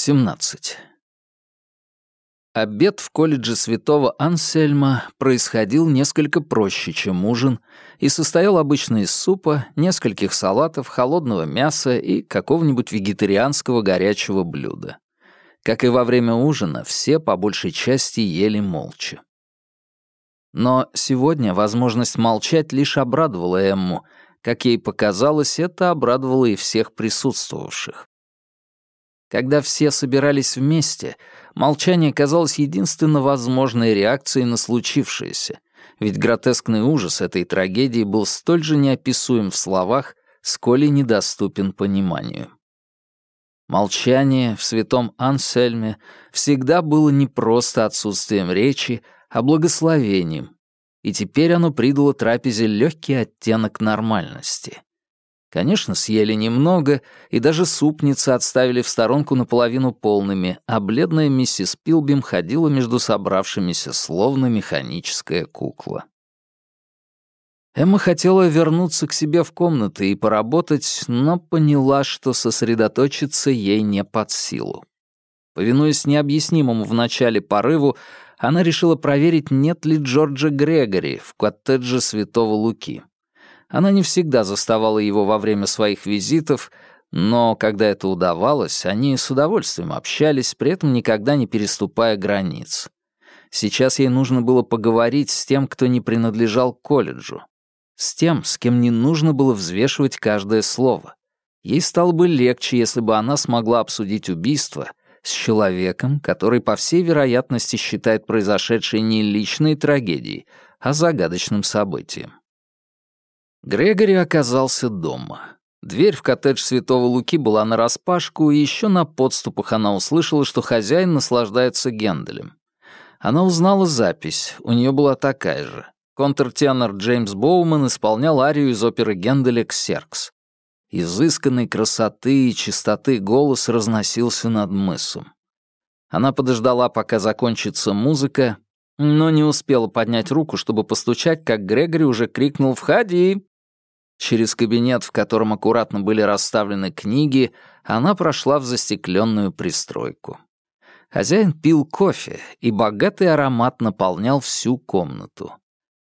17. Обед в колледже святого Ансельма происходил несколько проще, чем ужин, и состоял обычно из супа, нескольких салатов, холодного мяса и какого-нибудь вегетарианского горячего блюда. Как и во время ужина, все по большей части ели молча. Но сегодня возможность молчать лишь обрадовала Эмму. Как ей показалось, это обрадовало и всех присутствовавших. Когда все собирались вместе, молчание казалось единственно возможной реакцией на случившееся, ведь гротескный ужас этой трагедии был столь же неописуем в словах, сколь и недоступен пониманию. Молчание в святом Ансельме всегда было не просто отсутствием речи, а благословением, и теперь оно придало трапезе легкий оттенок нормальности. Конечно, съели немного, и даже супницы отставили в сторонку наполовину полными, а бледная миссис Пилбим ходила между собравшимися, словно механическая кукла. Эмма хотела вернуться к себе в комнату и поработать, но поняла, что сосредоточиться ей не под силу. Повинуясь необъяснимому в начале порыву, она решила проверить, нет ли Джорджа Грегори в коттедже Святого Луки. Она не всегда заставала его во время своих визитов, но когда это удавалось, они с удовольствием общались, при этом никогда не переступая границ. Сейчас ей нужно было поговорить с тем, кто не принадлежал колледжу. С тем, с кем не нужно было взвешивать каждое слово. Ей стало бы легче, если бы она смогла обсудить убийство с человеком, который, по всей вероятности, считает произошедшее не личной трагедией, а загадочным событием. Грегори оказался дома. Дверь в коттедж Святого Луки была нараспашку, и еще на подступах она услышала, что хозяин наслаждается Генделем. Она узнала запись, у нее была такая же. Контртенор Джеймс Боуман исполнял арию из оперы Генделя «Ксеркс». Изысканной красоты и чистоты голос разносился над мысом. Она подождала, пока закончится музыка, но не успела поднять руку, чтобы постучать, как Грегори уже крикнул «Входи!». Через кабинет, в котором аккуратно были расставлены книги, она прошла в застекленную пристройку. Хозяин пил кофе, и богатый аромат наполнял всю комнату.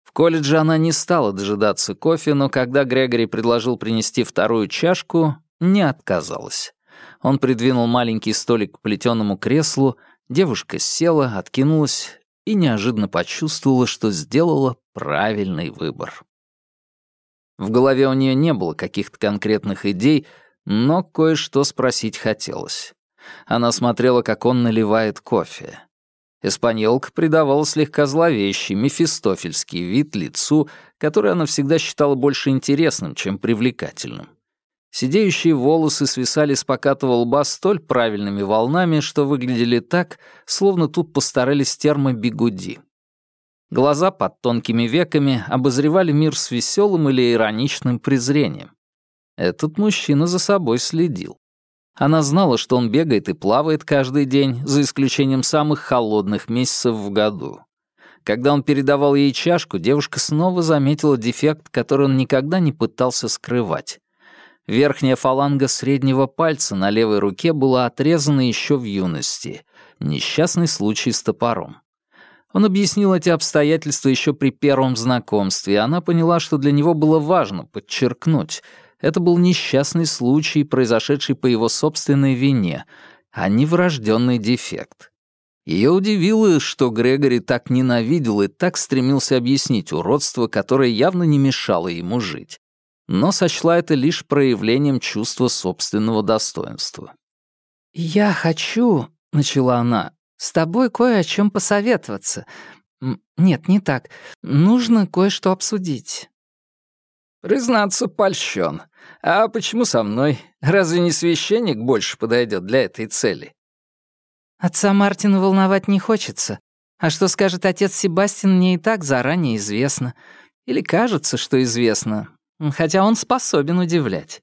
В колледже она не стала дожидаться кофе, но когда Грегори предложил принести вторую чашку, не отказалась. Он придвинул маленький столик к плетеному креслу, девушка села, откинулась и неожиданно почувствовала, что сделала правильный выбор. В голове у нее не было каких-то конкретных идей, но кое-что спросить хотелось. Она смотрела, как он наливает кофе. Испаньолка придавала слегка зловещий, мефистофельский вид лицу, который она всегда считала больше интересным, чем привлекательным. Сидеющие волосы свисали с покатого лба столь правильными волнами, что выглядели так, словно тут постарались термобигуди. Глаза под тонкими веками обозревали мир с веселым или ироничным презрением. Этот мужчина за собой следил. Она знала, что он бегает и плавает каждый день, за исключением самых холодных месяцев в году. Когда он передавал ей чашку, девушка снова заметила дефект, который он никогда не пытался скрывать. Верхняя фаланга среднего пальца на левой руке была отрезана еще в юности. Несчастный случай с топором. Он объяснил эти обстоятельства еще при первом знакомстве, и она поняла, что для него было важно подчеркнуть. Это был несчастный случай, произошедший по его собственной вине, а не врожденный дефект. Ее удивило, что Грегори так ненавидел и так стремился объяснить уродство, которое явно не мешало ему жить, но сочла это лишь проявлением чувства собственного достоинства. «Я хочу», — начала она, с тобой кое о чем посоветоваться. Нет, не так. Нужно кое-что обсудить». «Признаться, польщен. А почему со мной? Разве не священник больше подойдет для этой цели?» «Отца Мартина волновать не хочется. А что скажет отец Себастьян, мне и так заранее известно. Или кажется, что известно. Хотя он способен удивлять».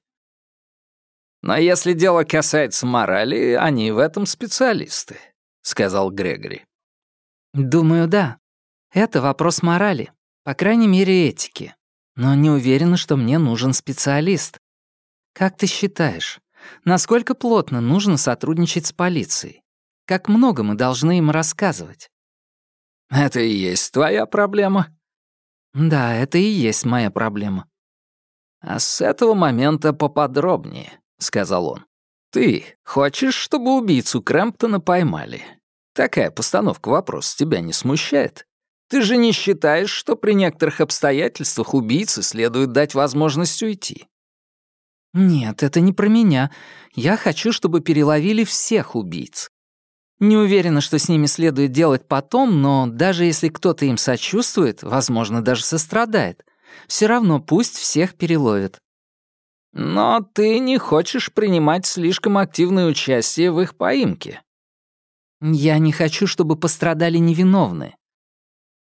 «Но если дело касается морали, они в этом специалисты сказал Грегори. «Думаю, да. Это вопрос морали, по крайней мере, этики. Но не уверена, что мне нужен специалист. Как ты считаешь, Насколько плотно нужно сотрудничать с полицией? Как много мы должны им рассказывать? Это и есть твоя проблема? Да, это и есть моя проблема. А с этого момента поподробнее, сказал он. Ты хочешь, чтобы убийцу Крэмптона поймали? Такая постановка вопроса тебя не смущает? Ты же не считаешь, что при некоторых обстоятельствах убийце следует дать возможность уйти? Нет, это не про меня. Я хочу, чтобы переловили всех убийц. Не уверена, что с ними следует делать потом, но даже если кто-то им сочувствует, возможно, даже сострадает, все равно пусть всех переловят. Но ты не хочешь принимать слишком активное участие в их поимке. Я не хочу, чтобы пострадали невиновные.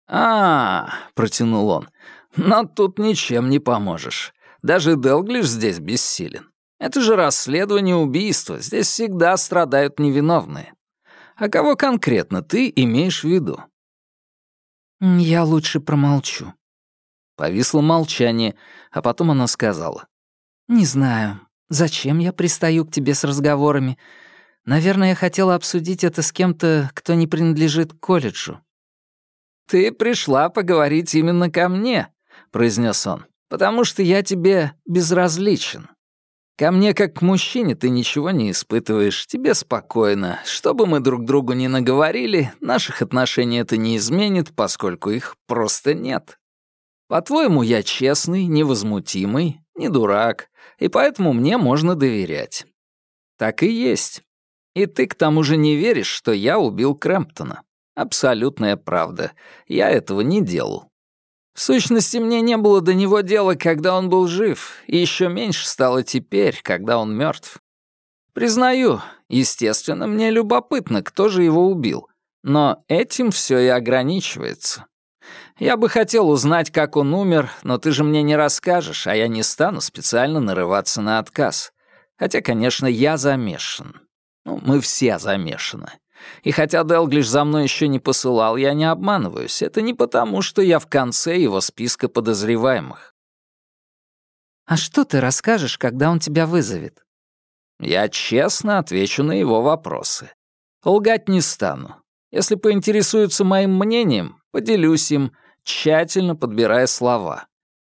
А, -а, -а протянул он. Но тут ничем не поможешь. Даже Делглиш здесь бессилен. Это же расследование убийства. Здесь всегда страдают невиновные. А кого конкретно ты имеешь в виду? Я лучше промолчу. Повисло молчание, а потом она сказала. «Не знаю, зачем я пристаю к тебе с разговорами. Наверное, я хотела обсудить это с кем-то, кто не принадлежит колледжу». «Ты пришла поговорить именно ко мне», — произнес он, «потому что я тебе безразличен. Ко мне, как к мужчине, ты ничего не испытываешь, тебе спокойно. Что бы мы друг другу ни наговорили, наших отношений это не изменит, поскольку их просто нет. По-твоему, я честный, невозмутимый, не дурак, и поэтому мне можно доверять. Так и есть. И ты к тому же не веришь, что я убил Крэмптона. Абсолютная правда. Я этого не делал. В сущности, мне не было до него дела, когда он был жив, и еще меньше стало теперь, когда он мертв. Признаю, естественно, мне любопытно, кто же его убил, но этим все и ограничивается. Я бы хотел узнать, как он умер, но ты же мне не расскажешь, а я не стану специально нарываться на отказ. Хотя, конечно, я замешан. Ну, мы все замешаны. И хотя Делглиш за мной еще не посылал, я не обманываюсь. Это не потому, что я в конце его списка подозреваемых. «А что ты расскажешь, когда он тебя вызовет?» Я честно отвечу на его вопросы. Лгать не стану. Если поинтересуются моим мнением, поделюсь им, тщательно подбирая слова.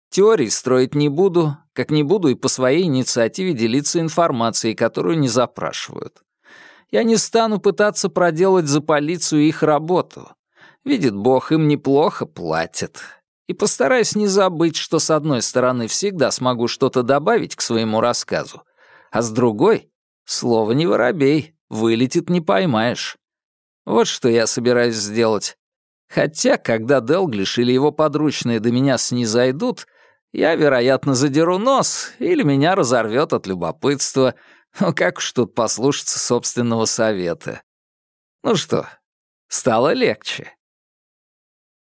Теорий строить не буду, как не буду и по своей инициативе делиться информацией, которую не запрашивают. Я не стану пытаться проделать за полицию их работу. Видит Бог, им неплохо платят. И постараюсь не забыть, что с одной стороны всегда смогу что-то добавить к своему рассказу, а с другой — слово не воробей, вылетит не поймаешь. Вот что я собираюсь сделать. Хотя, когда Делглиш или его подручные до меня снизойдут, я, вероятно, задеру нос или меня разорвет от любопытства — ну как уж тут послушаться собственного совета? Ну что, стало легче.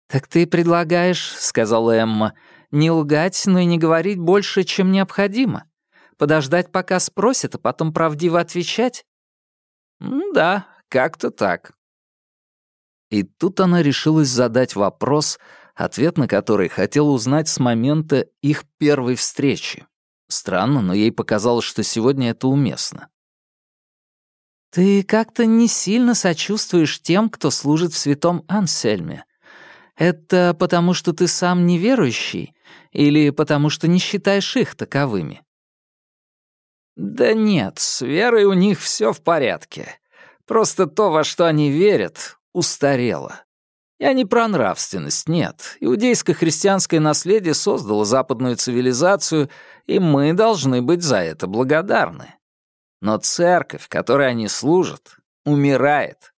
«Так ты предлагаешь, — сказала Эмма, — не лгать, но и не говорить больше, чем необходимо? Подождать, пока спросят, а потом правдиво отвечать?» «Да, как-то так». И тут она решилась задать вопрос, ответ на который хотела узнать с момента их первой встречи. Странно, но ей показалось, что сегодня это уместно. «Ты как-то не сильно сочувствуешь тем, кто служит в святом Ансельме. Это потому, что ты сам неверующий или потому, что не считаешь их таковыми?» «Да нет, с верой у них все в порядке. Просто то, во что они верят, устарело. Я не про нравственность, нет. Иудейско-христианское наследие создало западную цивилизацию, и мы должны быть за это благодарны. Но церковь, которой они служат, умирает.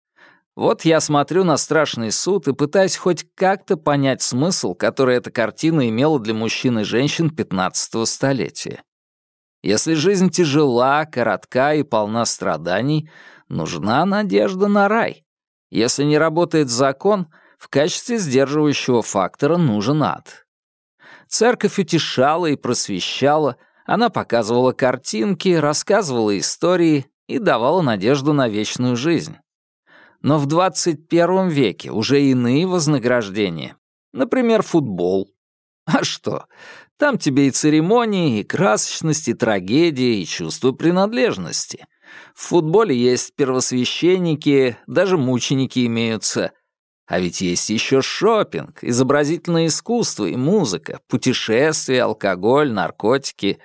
Вот я смотрю на страшный суд и пытаюсь хоть как-то понять смысл, который эта картина имела для мужчин и женщин 15 столетия. Если жизнь тяжела, коротка и полна страданий, нужна надежда на рай. Если не работает закон — в качестве сдерживающего фактора нужен ад. Церковь утешала и просвещала, она показывала картинки, рассказывала истории и давала надежду на вечную жизнь. Но в 21 веке уже иные вознаграждения. Например, футбол. А что? Там тебе и церемонии, и красочность, и трагедия, и чувство принадлежности. В футболе есть первосвященники, даже мученики имеются. А ведь есть еще шопинг, изобразительное искусство и музыка, путешествия, алкоголь, наркотики.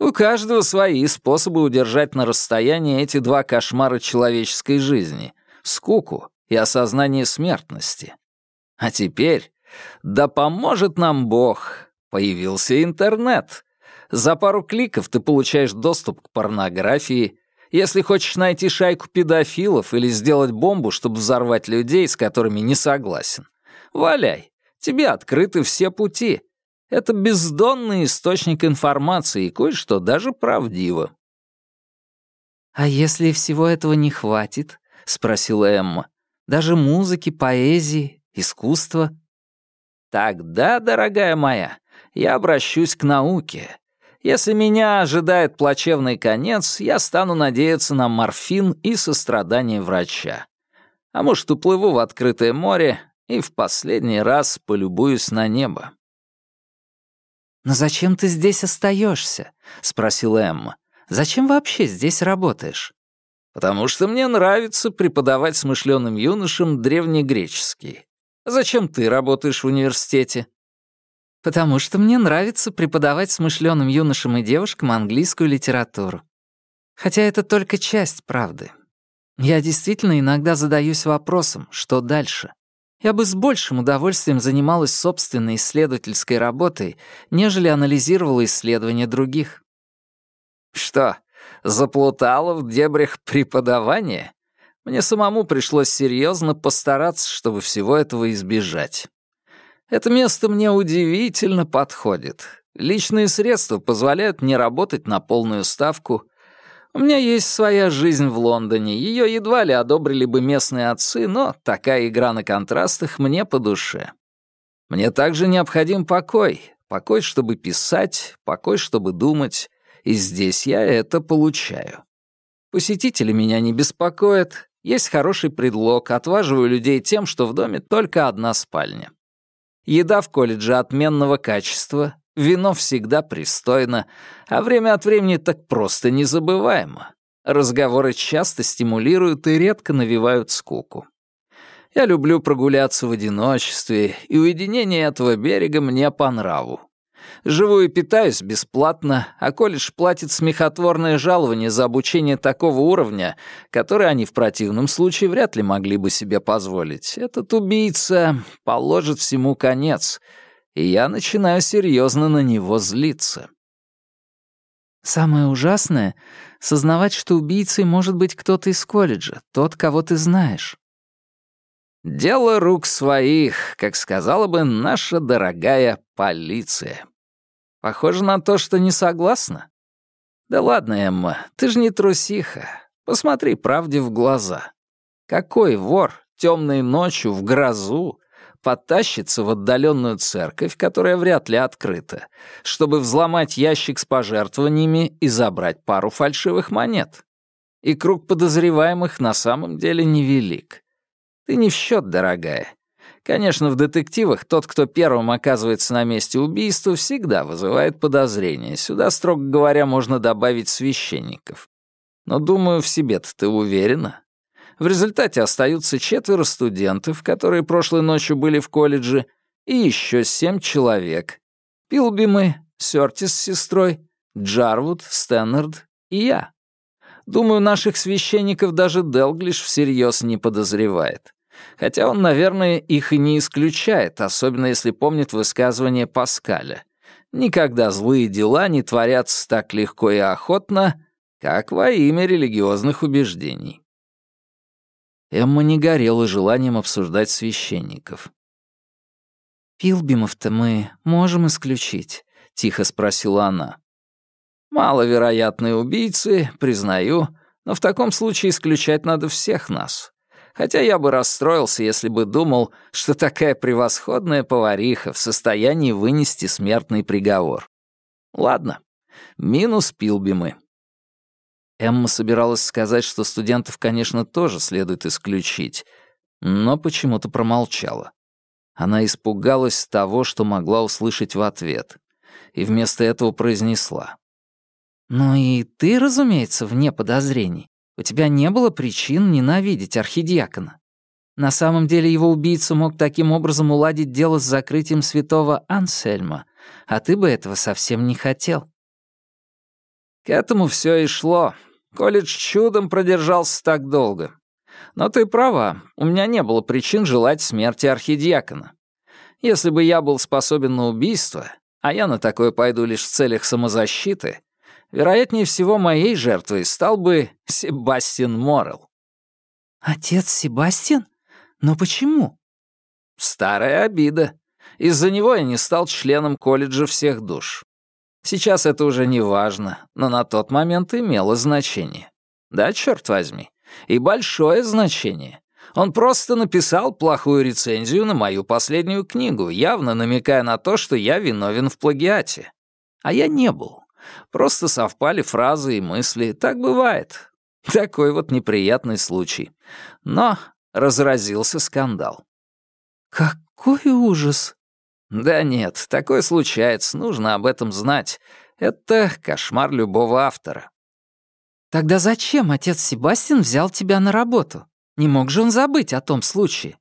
У каждого свои способы удержать на расстоянии эти два кошмара человеческой жизни — скуку и осознание смертности. А теперь, да поможет нам Бог, появился интернет. За пару кликов ты получаешь доступ к порнографии, если хочешь найти шайку педофилов или сделать бомбу, чтобы взорвать людей, с которыми не согласен, валяй, тебе открыты все пути. Это бездонный источник информации и кое-что даже правдиво. «А если всего этого не хватит?» — спросила Эмма. «Даже музыки, поэзии, искусства?» «Тогда, дорогая моя, я обращусь к науке. Если меня ожидает плачевный конец, я стану надеяться на морфин и сострадание врача. А может, уплыву в открытое море и в последний раз полюбуюсь на небо. «Но зачем ты здесь остаешься? спросила Эмма. «Зачем вообще здесь работаешь?» «Потому что мне нравится преподавать смышленым юношам древнегреческий. Зачем ты работаешь в университете?» Потому что мне нравится преподавать смышленым юношам и девушкам английскую литературу. Хотя это только часть правды. Я действительно иногда задаюсь вопросом, что дальше. Я бы с большим удовольствием занималась собственной исследовательской работой, нежели анализировала исследования других. Что, заплутала в дебрях преподавания? Мне самому пришлось серьезно постараться, чтобы всего этого избежать. Это место мне удивительно подходит. Личные средства позволяют мне работать на полную ставку. У меня есть своя жизнь в Лондоне. Ее едва ли одобрили бы местные отцы, но такая игра на контрастах мне по душе. Мне также необходим покой. Покой, чтобы писать, покой, чтобы думать. И здесь я это получаю. Посетители меня не беспокоят. Есть хороший предлог, отваживаю людей тем, что в доме только одна спальня. Еда в колледже отменного качества, вино всегда пристойно, а время от времени так просто незабываемо. Разговоры часто стимулируют и редко навевают скуку. Я люблю прогуляться в одиночестве, и уединение этого берега мне по нраву. Живу и питаюсь бесплатно, а колледж платит смехотворное жалование за обучение такого уровня, которое они в противном случае вряд ли могли бы себе позволить. Этот убийца положит всему конец, и я начинаю серьезно на него злиться. Самое ужасное — сознавать, что убийцей может быть кто-то из колледжа, тот, кого ты знаешь. «Дело рук своих», как сказала бы наша дорогая полиция. Похоже на то, что не согласна. Да ладно, Эмма, ты же не трусиха. Посмотри правде в глаза. Какой вор темной ночью в грозу потащится в отдаленную церковь, которая вряд ли открыта, чтобы взломать ящик с пожертвованиями и забрать пару фальшивых монет? И круг подозреваемых на самом деле невелик. Ты не в счет, дорогая. Конечно, в детективах тот, кто первым оказывается на месте убийства, всегда вызывает подозрения. Сюда, строго говоря, можно добавить священников. Но, думаю, в себе-то ты уверена? В результате остаются четверо студентов, которые прошлой ночью были в колледже, и еще семь человек. Пилбимы, Сёртис с сестрой, Джарвуд, Стэннерд и я. Думаю, наших священников даже Делглиш всерьез не подозревает. Хотя он, наверное, их и не исключает, особенно если помнит высказывание Паскаля. Никогда злые дела не творятся так легко и охотно, как во имя религиозных убеждений. Эмма не горела желанием обсуждать священников. «Пилбимов-то мы можем исключить?» — тихо спросила она. «Маловероятные убийцы, признаю, но в таком случае исключать надо всех нас хотя я бы расстроился, если бы думал, что такая превосходная повариха в состоянии вынести смертный приговор. Ладно, минус Пилбимы. Эмма собиралась сказать, что студентов, конечно, тоже следует исключить, но почему-то промолчала. Она испугалась того, что могла услышать в ответ. и вместо этого произнесла. «Ну и ты, разумеется, вне подозрений. У тебя не было причин ненавидеть архидиакона. На самом деле его убийца мог таким образом уладить дело с закрытием святого Ансельма, а ты бы этого совсем не хотел». К этому все и шло. Колледж чудом продержался так долго. Но ты права, у меня не было причин желать смерти архидиакона. Если бы я был способен на убийство, а я на такое пойду лишь в целях самозащиты, вероятнее всего моей жертвой стал бы Себастьян Моррелл. «Отец Себастьян? Но почему?» «Старая обида. Из-за него я не стал членом колледжа всех душ. Сейчас это уже не важно, но на тот момент имело значение. Да, черт возьми, и большое значение. Он просто написал плохую рецензию на мою последнюю книгу, явно намекая на то, что я виновен в плагиате. А я не был. Просто совпали фразы и мысли. Так бывает. Такой вот неприятный случай. Но разразился скандал. «Какой ужас!» «Да нет, такое случается, нужно об этом знать. Это кошмар любого автора». «Тогда зачем отец Себастьян взял тебя на работу?» Не мог же он забыть о том случае?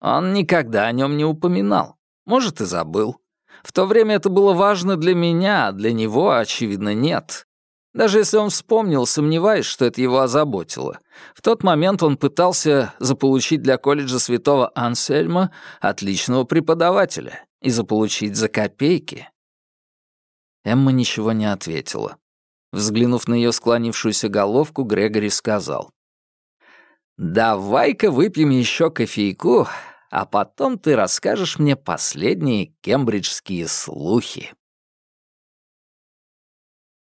Он никогда о нем не упоминал. Может, и забыл. В то время это было важно для меня, а для него, очевидно, нет. Даже если он вспомнил, сомневаюсь, что это его озаботило. В тот момент он пытался заполучить для колледжа святого Ансельма отличного преподавателя и заполучить за копейки. Эмма ничего не ответила. Взглянув на ее склонившуюся головку, Грегори сказал. «Давай-ка выпьем еще кофейку, а потом ты расскажешь мне последние кембриджские слухи».